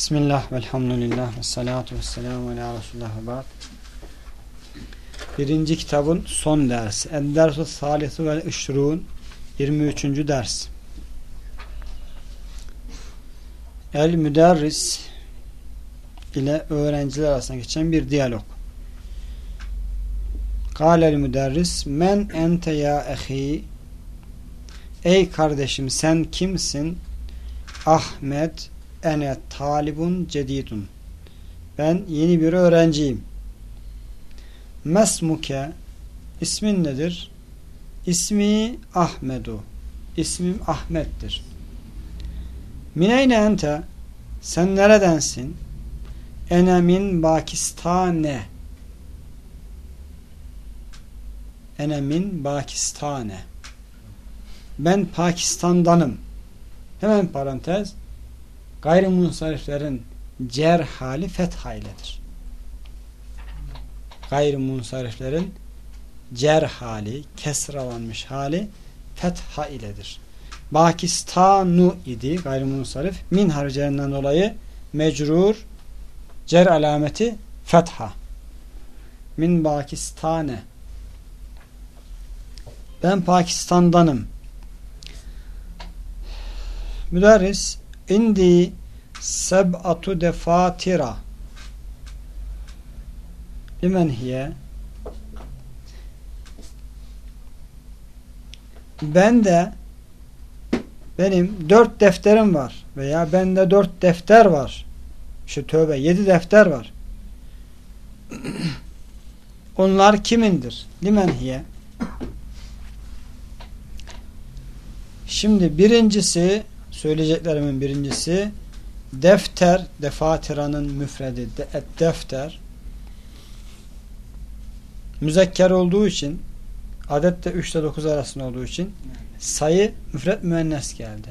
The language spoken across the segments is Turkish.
Bismillah, velhamdülillah, ve salatu ve selamu ala Resulullah ve ba'd. Birinci kitabın son dersi. Eddersu salisu ve işrun 23. ders. El müderris ile öğrenciler arasında geçen bir diyalog. Kâlel müderris men ente ya ehi Ey kardeşim sen kimsin? Ahmet ene talibun cedidun. Ben yeni bir öğrenciyim. Mesmuke ismin nedir? İsmi Ahmedu. İsmim Ahmet'tir. Mineyne ente sen neredensin? Ene min Pakistane. Ene min Pakistane. Ben Pakistan'danım. Hemen parantez gayrimunsariflerin cer hali fetha iledir. Gayrimunsariflerin cer hali, kesralanmış hali fetha iledir. Pakistanu idi gayrimunsarif. Min harclarından dolayı mecrur cer alameti fetha. Min Pakistane. Ben Pakistan'danım. Müderris indi seb'atu defatira limen hiye? Ben de benim dört defterim var veya bende dört defter var. Şu tövbe yedi defter var. Onlar kimindir? Limen hiye? Şimdi birincisi söyleyeceklerimin birincisi defter, defatiranın müfredi de, defter müzekker olduğu için adette 3 ile 9 arasında olduğu için sayı müfret müennes geldi.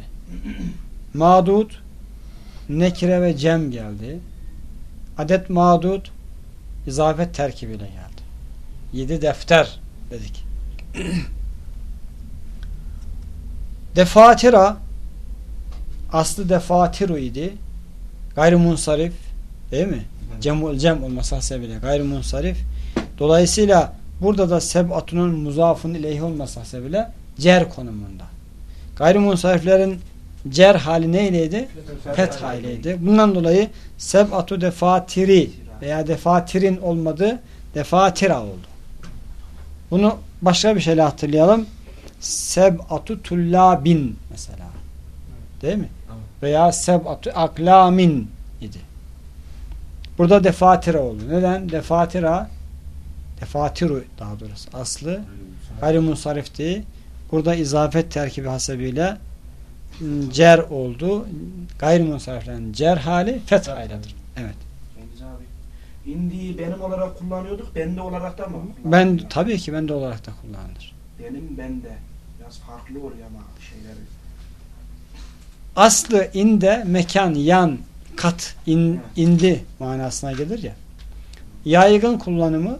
Madud nekire ve cem geldi. Adet madud izafet terkibiyle geldi. 7 defter dedik. Defatira aslı defatiru idi. Gayrimunsarif değil mi? Cemul cem olması hasebiyle gayrimunsarif. Dolayısıyla burada da seb'atunun muzafın ileyhi olması hasebiyle cer konumunda. Gayrimunsariflerin cer hali neyleydi? Fetha ileydi. Bundan dolayı seb'atu defatiri veya defatirin olmadı defatira oldu. Bunu başka bir şeyle hatırlayalım. Seb'atu tullabin mesela. Değil mi? Veya seb'atu aklamin idi. Burada defatira oldu. Neden? Defatira defatiru daha doğrusu aslı gayrimunsarifti. Burada izafet terkibi hasebiyle ıı, cer oldu. Gayrimunsariflerin cer hali fethayladır. Evet. İndiği benim olarak kullanıyorduk. Bende olarak da mı? Ben tabii ki bende olarak da kullanılır. Benim bende. Biraz farklı oluyor ama şeyleri. Aslı inde mekan yan kat in, indi manasına gelir ya. Yaygın kullanımı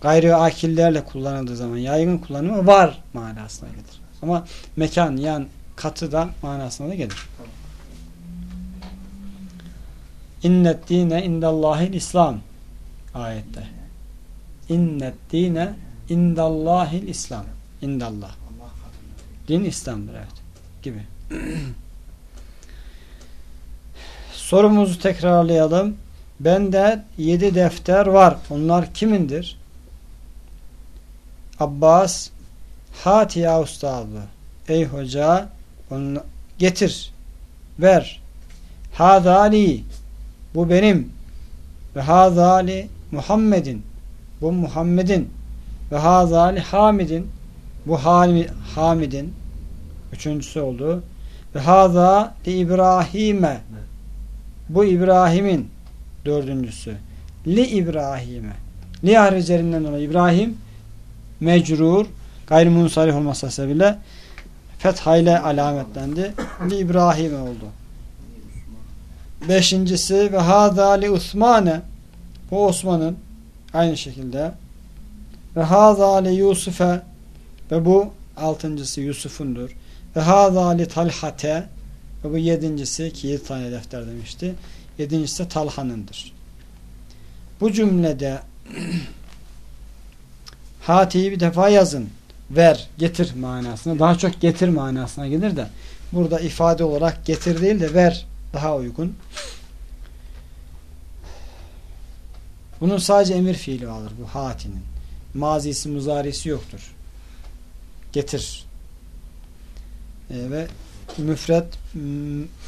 gayri akillerle kullanıldığı zaman yaygın kullanımı var manasına gelir. Ama mekan yan katı da manasına da gelir. İnnet dine indallahil İslam ayette. İnnet dine indallahil İslam. İndallah. Din İslam'dır evet. Gibi. Sorumuzu tekrarlayalım. Bende yedi defter var. Onlar kimindir? Abbas Hati ya. Ey hoca onu getir. Ver. Hadali bu benim. Ve hadali Muhammedin bu Muhammed'in ve hadali Hamid'in bu Hamid'in üçüncüsü oldu. Haza li İbrahim'e bu İbrahim'in dördüncüsü. Li İbrahim'e li haricerinden dolayı İbrahim mecrur gayrimunsarif olması sebebiyle fethayla alametlendi. Li İbrahim'e oldu. Beşincisi ve haza li Osman'e bu Osman'ın aynı şekilde ve haza li Yusuf'e ve bu altıncısı Yusuf'undur. Ve haza li Talhate Ve bu yedincisi ki yedi tane defter demişti. Yedincisi de Talha'nındır. Bu cümlede Hati'yi bir defa yazın. Ver, getir manasına. Daha çok getir manasına gelir de burada ifade olarak getir değil de ver daha uygun. Bunun sadece emir fiili alır bu Hati'nin. Mazisi, muzarisi yoktur. Getir. Ee, ve müfred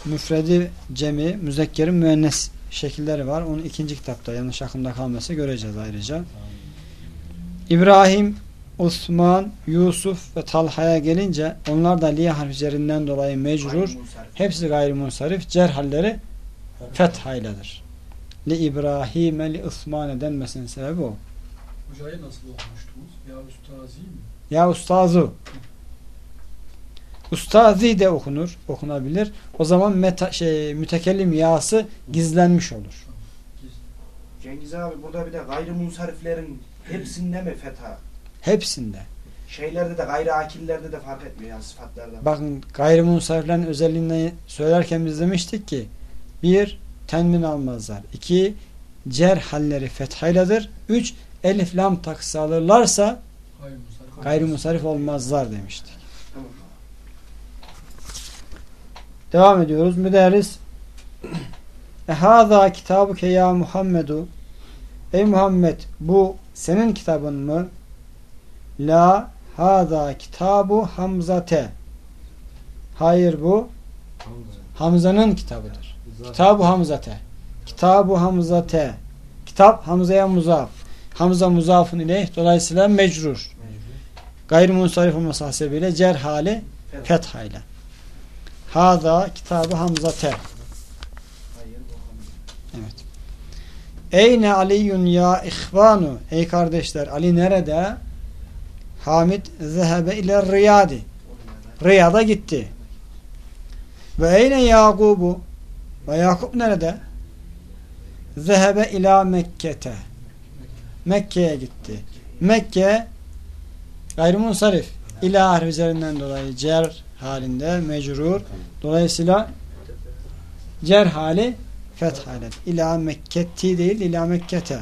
müfredi cemi, müzekkerin müennes şekilleri var. Onu ikinci kitapta yanlış aklımda kalmasa göreceğiz ayrıca. İbrahim, Osman, Yusuf ve Talha'ya gelince onlar da liye harfi üzerinden dolayı mecrur. Hepsi gayrimunsarif. Cerhalleri fethayladır. Li İbrahim'e li Osman'e denmesinin sebebi o. Hocayı nasıl okumuştunuz? Ya üstazi mi? Ya ustazu. Ustazi de okunur, okunabilir. O zaman meta, şey, mütekellim yası gizlenmiş olur. Cengiz abi burada bir de gayrimunsariflerin hepsinde mi fetha? Hepsinde. Şeylerde de gayri akillerde de fark etmiyor yani sıfatlarda. Bakın gayrimunsariflerin özelliğini söylerken biz demiştik ki bir, tenmin almazlar. iki cer halleri fethayladır. Üç, elif lam takısı alırlarsa Gayrimusarif. olmazlar demiştik. Tamam. Devam ediyoruz. Müderris Ehâzâ kitabuke ya Muhammedu Ey Muhammed bu senin kitabın mı? La hâzâ kitabu Hamzate Hayır bu Hamza'nın kitabıdır. Kitabu Hamzate Kitabu Hamzate Kitap Hamza'ya muzaf Hamza muzafın ileyh dolayısıyla mecrur. Gayrimunsarif olması hasebiyle cer hali Fetha. fethayla. Haza kitabı Hamzate. Evet. Eyne Aliyun ya ihvanu. Ey kardeşler Ali nerede? Hamid zehebe ile Riyadi. Riyad'a gitti. Ve eyne Yakubu? Ve Yakup nerede? Zehebe ila Mekke'te. Mekke'ye gitti. Mekke gayrimunsarif. İla harfi üzerinden dolayı cer halinde mecrur. Dolayısıyla cer hali fethalet. İla Mekketti değil ila Mekkete.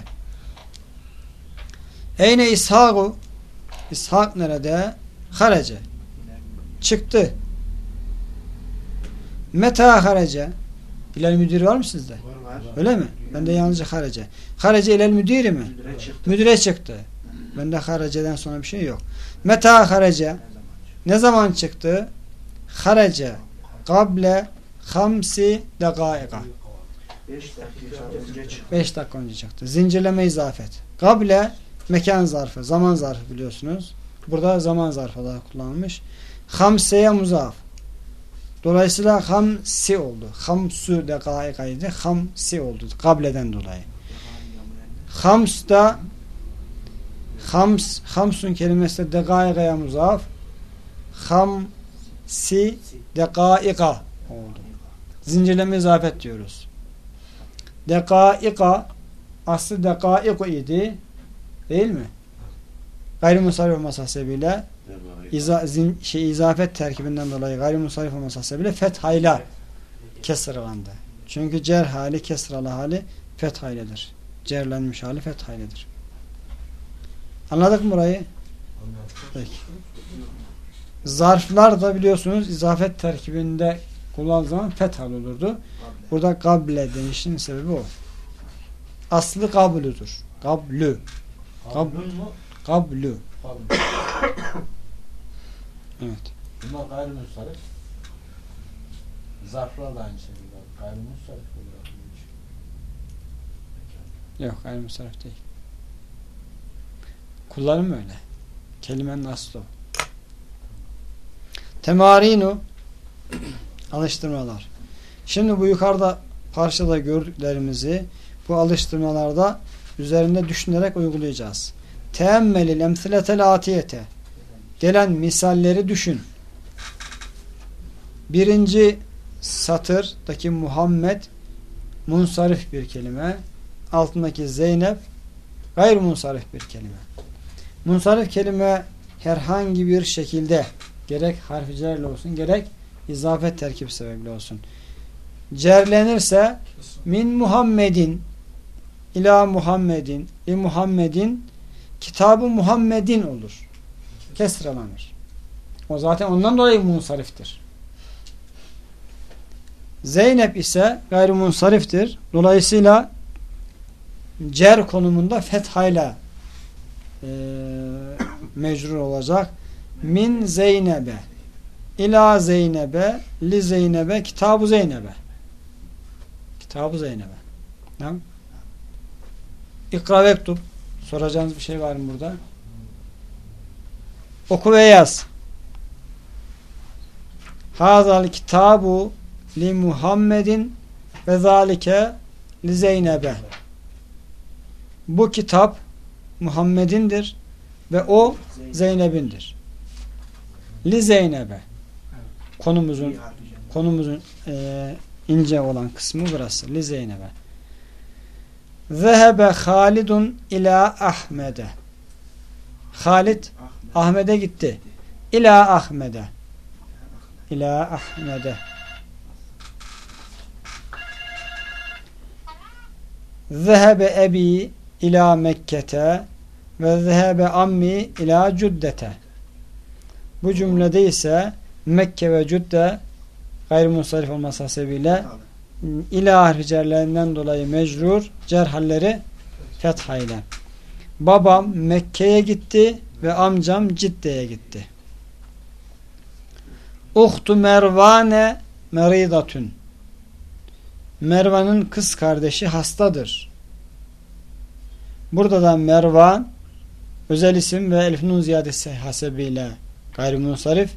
Eyne İshak'u? İshak nerede? Harece. Çıktı. Meta harece. İlal müdür var mı sizde? Var var. Öyle mi? Bende yalnızca harece. Harece ilal müdiri mi? Müdüre çıktı. Müdüre çıktı. Bende hareceden sonra bir şey yok. Meta harece. Ne zaman çıktı? Harece. Kable hamsi çıktı. 5 dakika önce çıktı. Zincirleme izafet. Kable mekan zarfı, zaman zarfı biliyorsunuz. Burada zaman zarfı olarak kullanılmış. Hamseye muzaf. Dolayısıyla hamsi oldu. Hamsu dekaikaydı. Hamsi oldu. Kableden dolayı. Hams da hams, hamsun kelimesi de dekaikaya muzaf. Hamsi dekaika oldu. Zincirleme izafet diyoruz. Dekaika aslı dekaiku idi. Değil mi? Gayrimusarif olması hasebiyle iza, zin, şey, izafet terkibinden dolayı gayrimusarif olması hasebiyle fethayla kesralandı. Çünkü cer hali kesralı hali fethayledir. Cerlenmiş hali fethayledir. Anladık mı burayı? Peki. Zarflar da biliyorsunuz izafet terkibinde kullanılan zaman fethal olurdu. Burada kable denişinin sebebi o. Aslı. Kablun mu? Kablü. Kablun. Evet. Bunlar gayrimusarif. Zarflar da aynı şekilde. Gayrimusarif olarak. Yok gayrimusarif değil. Kullanım öyle. Kelimenin aslı o. Temarinu alıştırmalar. Şimdi bu yukarıda parçada gördüklerimizi bu alıştırmalarda üzerinde düşünerek uygulayacağız. Teemmelil emsiletel atiyete gelen misalleri düşün. Birinci satırdaki Muhammed munsarif bir kelime. Altındaki Zeynep gayrimunsarif bir kelime. Munsarif kelime herhangi bir şekilde gerek harficerle olsun gerek izafet terkip sebebiyle olsun. Cerlenirse min Muhammedin ila Muhammedin i Muhammedin kitabı Muhammedin olur. Kesralanır. O zaten ondan dolayı munsariftir. Zeynep ise gayrimunsariftir. Dolayısıyla cer konumunda fethayla e, mecrur olacak. Min Zeynebe. İla Zeynebe li Zeynebe kitabı Zeynebe. Kitabı Zeynebe. Tamam İkra ve ektub. Soracağınız bir şey var mı burada? Oku ve yaz. Hazal kitabu li Muhammedin ve zalike li Zeynebe. Bu kitap Muhammed'indir ve o Zeynep'indir. Li Zeynep'e. Konumuzun konumuzun e, ince olan kısmı burası. Li Zeynep'e. Zehebe Halidun ila Ahmed'e. Halid Ahmet'e gitti. İla Ahmed'e. İla Ahmed'e. Zehebe ebi ila Mekke'te ve zehebe ammi ila Cüddete. Bu cümlede ise Mekke ve Cüdde gayrimusarif olması hasebiyle ila harfi dolayı mecrur cerhalleri fetha ile. Babam Mekke'ye gitti ve amcam Cidde'ye gitti. Uhtu Mervane meridatun. Mervan'ın kız kardeşi hastadır. Burada da Mervan özel isim ve elif nun ziyadesi hasebiyle gayrimunsarif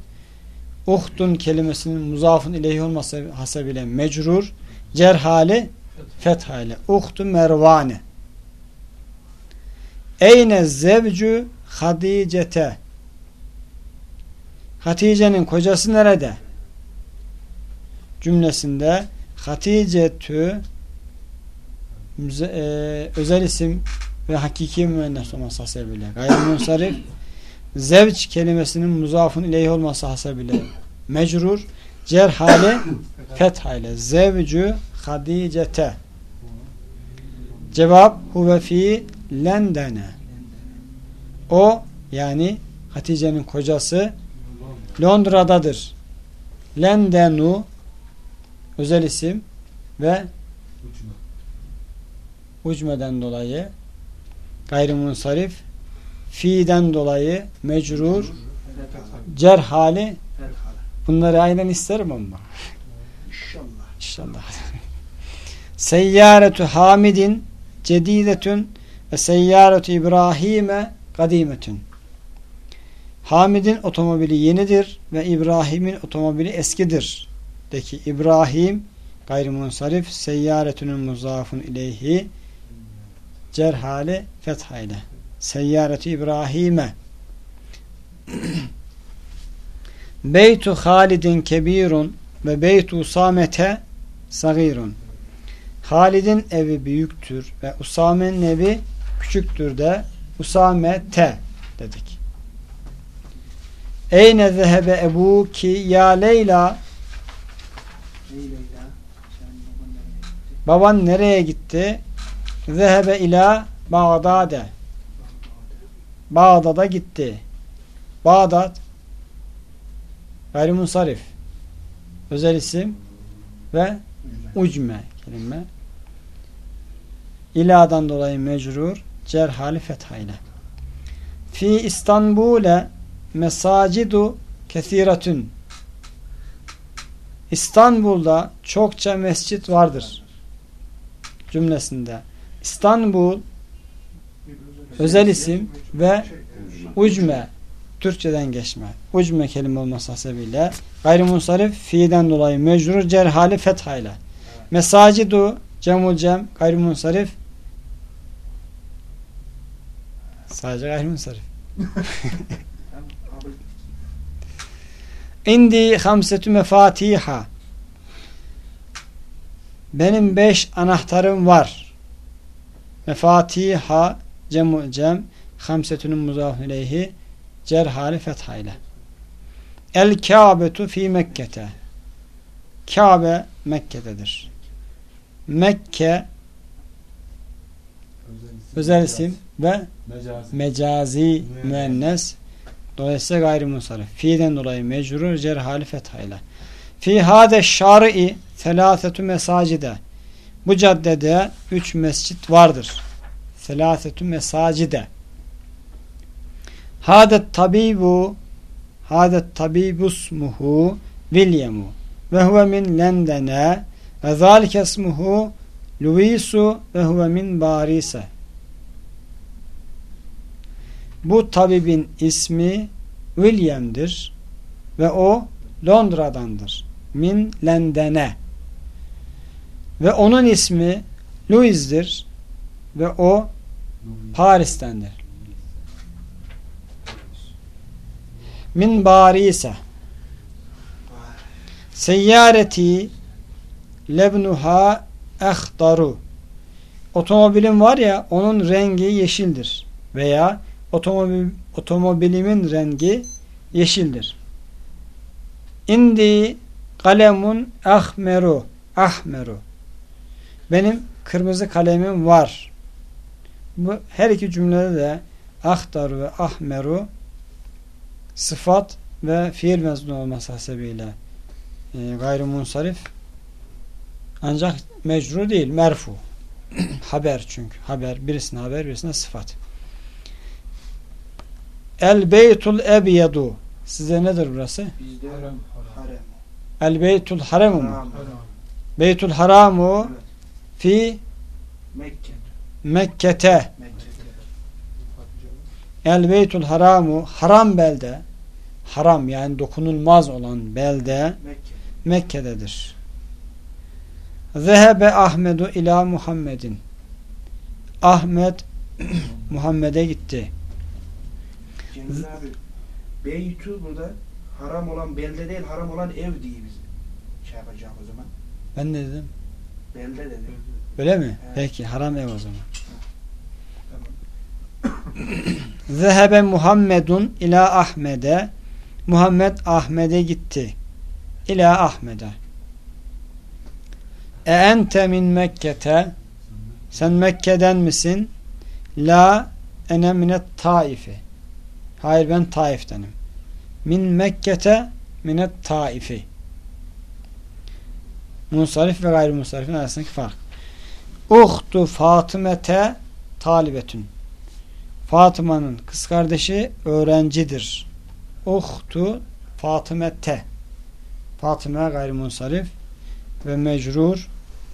uhtun kelimesinin muzafın ileyhi olması hasebiyle mecrur cer hali fetha ile uhtu mervane. Eyne zevcu hadicete. Hatice'nin kocası nerede? cümlesinde Hatice e, özel isim ve hakiki müennes olması hasebiyle gayrimunsarif zevç kelimesinin muzafın ileyhi olması hasebiyle mecrur. Cer hali fetha ile zevcu hadicete cevap huve fi lendene. O yani Hatice'nin kocası Londra'dadır. Lendenu özel isim ve ucmeden dolayı gayrimunsarif fiiden dolayı mecrur cer hali bunları aynen isterim ama İnşallah. İnşallah. Seyyaretu Hamidin cedidetün ve seyyaretu İbrahim'e kadimetün. Hamid'in otomobili yenidir ve İbrahim'in otomobili eskidir. De ki İbrahim gayrimunsarif seyyaretünün muzafun ileyhi cerhali fethayla. Seyyareti İbrahim'e Beytu Halidin kebirun ve Beytu Usame'te sagirun. Halid'in evi büyüktür ve Usame'nin evi küçüktür de Usame te dedik. Eyne zehebe ebu ki ya Leyla Baban nereye gitti? Zehebe ila Bağdade Bağdat'a gitti. Bağdat gayrimunsarif. Özel isim ve ucme kelime. İladan dolayı mecrur cerhali fethayla fi İstanbul'e mesacidu kesiratün İstanbul'da çokça mescit vardır. Cümlesinde. İstanbul özel isim ve ucme Türkçeden geçme. Ucme kelime olması hasebiyle gayrimunsarif fiilden dolayı mecrur cerhali fethayla. Mesacidu cemul cem gayrimunsarif sadece gayrimunsarif. İndi hamsetü mefatiha benim beş anahtarım var. Mefatiha cemul cem hamsetünün muzaf ileyhi cerhali fethayla. El Kabetu fi Mekke'te. Kabe Mekke'dedir. Mekke özel isim ve Mecazi. mecazi müennes dolayısıyla gayrimusarif. Fiilden dolayı mecrur cerhali fethayla. Fi hade şar'i selâsetü mesacide. Bu caddede üç mescit vardır. Selâsetü mesacide. Hadet tabibu Hadet tabibusmuhu Williamu ve huve min Lendene ve zâlike esmuhu Luisu ve huve min Barise. Bu tabibin ismi William'dir ve o Londra'dandır. Min Lendene. Ve onun ismi Louis'dir ve o Paris'tendir. Min Barise. Seyyareti lebnuha ehdaru. Otomobilim var ya onun rengi yeşildir. Veya otomobil, otomobilimin rengi yeşildir. İndi kalemun ahmeru ahmeru. Benim kırmızı kalemim var. Bu her iki cümlede de ahtaru ve ahmeru sıfat ve fiil mezunu olması hasebiyle e, gayrimunsarif. Ancak mecru değil merfu. Haber çünkü. Haber birisine haber birisine sıfat. El beytul ebyadu size nedir burası? Bizde Harem. harem. el beytul haremu mu beytul haramu fi Mekke. Mekke'te el beytul haramu haram belde haram yani dokunulmaz olan belde Mekke. Mekke'dedir. Zehebe Ahmedu ila Muhammedin. Ahmet Muhammed'e gitti. Abi. Beytü burada haram olan belde değil haram olan ev diye biz şey yapacağım o zaman. Ben ne dedim? Belde dedi. Öyle mi? Evet. Peki haram ev o zaman. Zehebe Muhammedun ila Ahmed'e. Muhammed Ahmed'e gitti. İla Ahmed'e. E ente min Mekke'te. Sen Mekke'den misin? La ene minet taifi. Hayır ben Taif'tenim. Min Mekke'te minet taifi. Munsarif ve gayrimunsarifin arasındaki fark. Uhtu Fatımete talibetün. Fatıma'nın kız kardeşi öğrencidir. Uhtu Fatımete. Fatıma gayrimunsarif ve mecrur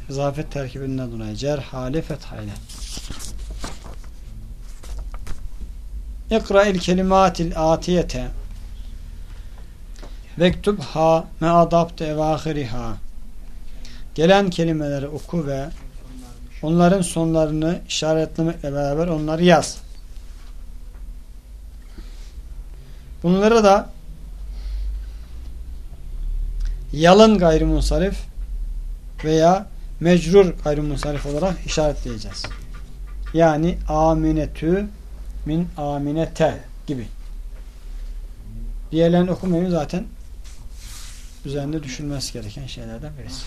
izafet terkibinden dolayı cer hali fethayla. İkra il kelimatil atiyete vektubha me adabte evahiriha gelen kelimeleri oku ve onların sonlarını işaretlemekle beraber onları yaz. Bunları da yalın gayrimunsarif veya mecrur gayrimunsarif olarak işaretleyeceğiz. Yani aminetü min aminete gibi. Diğerlerini okumayayım zaten üzerinde düşünmesi gereken şeylerden birisi.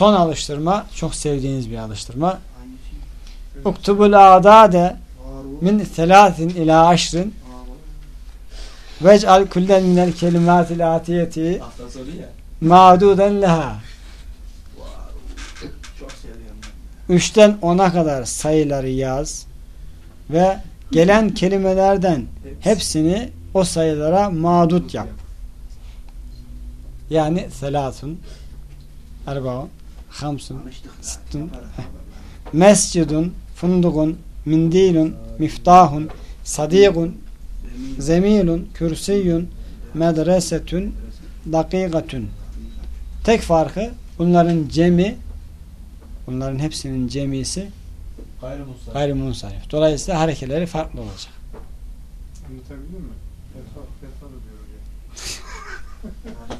Son alıştırma çok sevdiğiniz bir alıştırma. Uktubul adade min selasin ila aşrin. Vec'al kullen minel kelimatil atiyeti ma'duden leha. Üçten ona kadar sayıları yaz ve gelen kelimelerden hepsini o sayılara mağdut yap. Yani selasun, erbaun, hamsun. Sittun. Mescidun, fundugun, mindilun, miftahun, sadiqun, zemilun, kürsiyun, medresetün, dakikatün. Tek farkı bunların cemi, bunların hepsinin cemisi Gayrimunsarif. gayrimunsarif. Dolayısıyla harekeleri farklı olacak. Anlatabildim mi? Fetha, fetha da diyor hocam.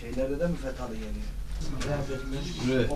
Şeylerde de mi fethalı geliyor? Evet.